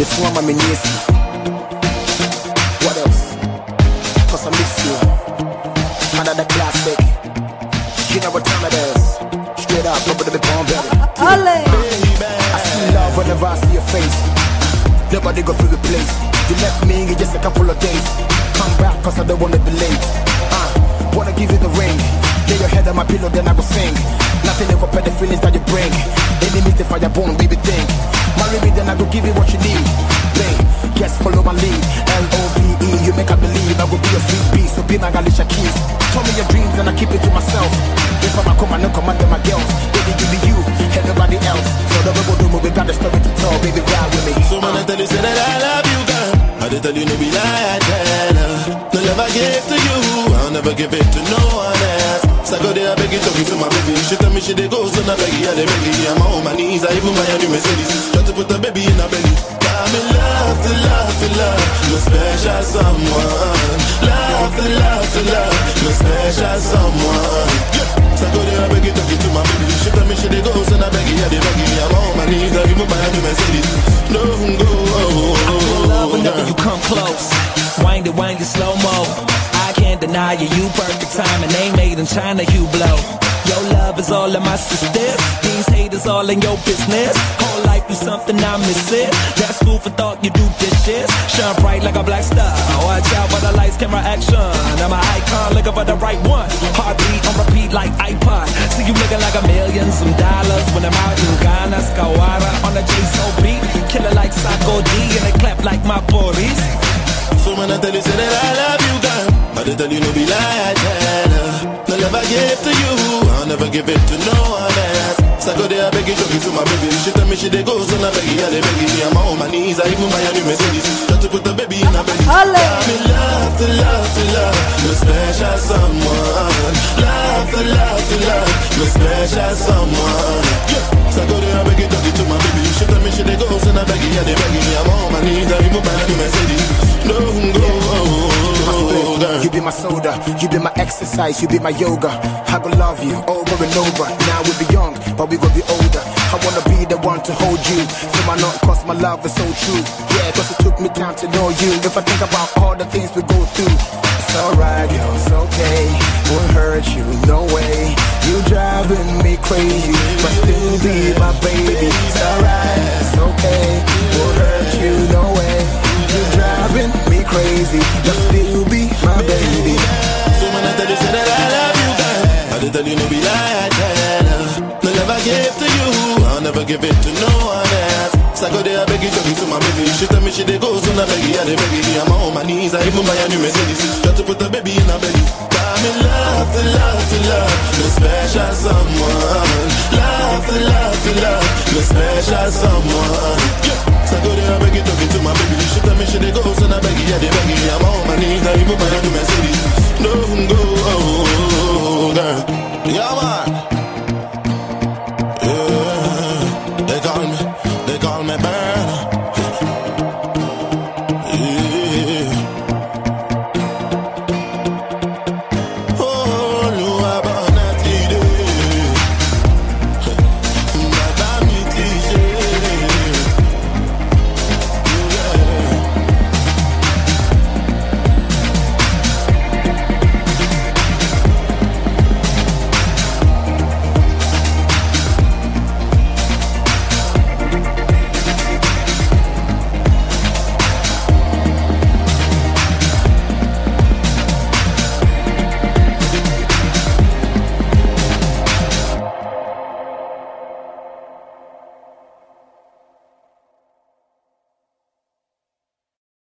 This one, I'm in What else? Cause I miss you. Another classic. You know what time it is. Straight up, over the bomb belly. I see love whenever I see your face. Nobody go through the place. You left me in just a couple of days. Come back, cause I don't wanna be late. Uh, wanna give you the ring. Lay your head on my pillow, then I go sing. Nothing to compare the feelings that you bring. Enemies, the fire bone, baby, think. Marry me, then I go give you what you need. My Galisha keys. Tell me your dreams, and I keep it to myself. If I'm a come, I know come under my girls. Baby, you be you, and nobody else. So the rebel do move, we got a story to tell, baby, ride with me. So when I tell you, say that I love you, girl. I did tell you, no be lie, I. The love I give to you, I'll never give it to no one else. I go there, I beg you, talking to my baby. She tell me she dey go, so I beg I dey beg you. I'm on my knees, I even buy a new Mercedes. Try to put the baby in a belly. I'm in love, to love, to love, no special someone. Love, to love, to love, no special someone. So I go there, I beg you, talking to my baby. She tell me she dey go, so I beg I dey beg you. I'm on my knees, I even buy a new Mercedes. No go, oh, love whenever oh, you come close. Wind it, wind it slow mo. Can't deny you, you perfect time and they made in China, you blow. Your love is all in my sisters. These haters all in your business. Whole life is something I miss it. That's food for thought, you do dishes. Shine bright like a black star. Watch out for the lights, camera action. I'm an icon, looking for the right one. Heartbeat on repeat like iPod. See you looking like a million, some dollars. When I'm out in Ghana, Skawara on the J-So beat. Killer like Sarkodie, and they clap like my police. So man, I tell you, say that I love you, girl. I tell you, no be tell her. The love I give to you, I'll never give it to no one else. So I go there, I beg you, talking to my baby. She tell me she dey go, so I beg you, I dey beg you. I'm on my knees, I even buy a new Mercedes. Try to put the baby in a belly. In love, to love, to love, no special someone. Love, to love, to love, no special someone. Yeah. So I go there, I beg you, talking to my baby. She tell me she dey go, so I beg you, I dey beg you. I'm on soda, you be my exercise, you be my yoga. I go love you over and over. Now we be young, but we gon' be older. I wanna be the one to hold you. Feel my not cause my love is so true. Yeah, cause it took me time to know you. If I think about all the things we go through, it's alright, yo, it's okay. Won't hurt you, no way. You driving me crazy, but still be my baby. It's alright, it's okay. Won't hurt you, no way. You driving me crazy, but still be my baby. So man, I tell you, say that I love you, girl. I did tell you, no be tell her. The love I give to you, I'll never give it to no one else. So I beg you, talking to my baby. She tell me she dey go, so I beg you, I dey beg you. I'm on my knees, I even buy a new Mercedes. Try to put the baby in a belly. I'm in love, to love, to love, no special someone. Love, to love, to love, no special someone. Yeah. So go there, I beg you, talking to my baby. She tell me she dey go, so I beg you, I dey beg you. I'm on my knees, I even buy a new Mercedes.